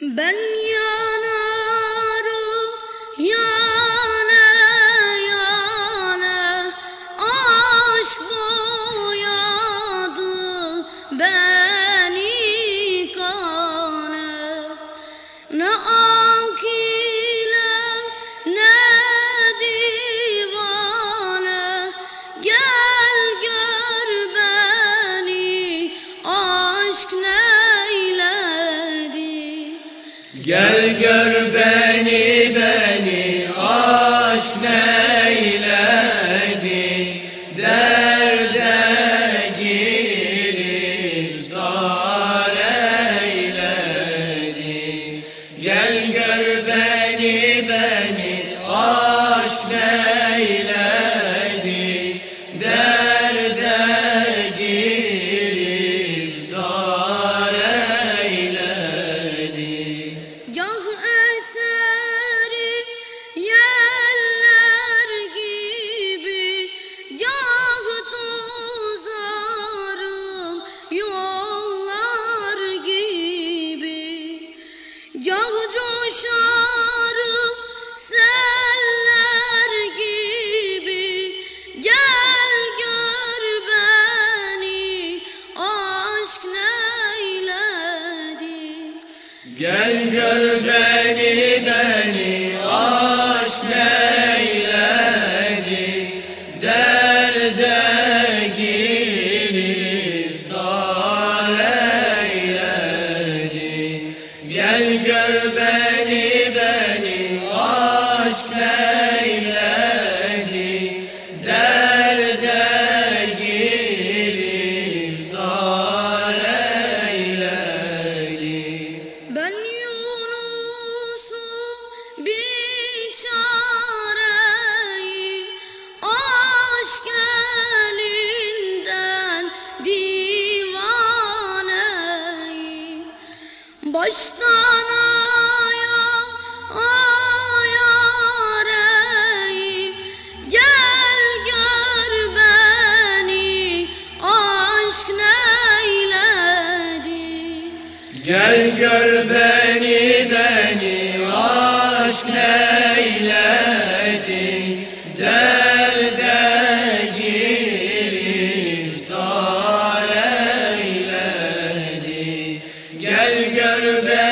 Ben yanarım yana yana. Aşk boyadı Gel gör beni beni aşk neyledi? Derde girip dar eyledi. Gel gör Gel gör beni beni Baştan ayağa ayareyim Gel gör beni aşk neyledi? Gel gör beni beni aşk neyledi Gel gör ben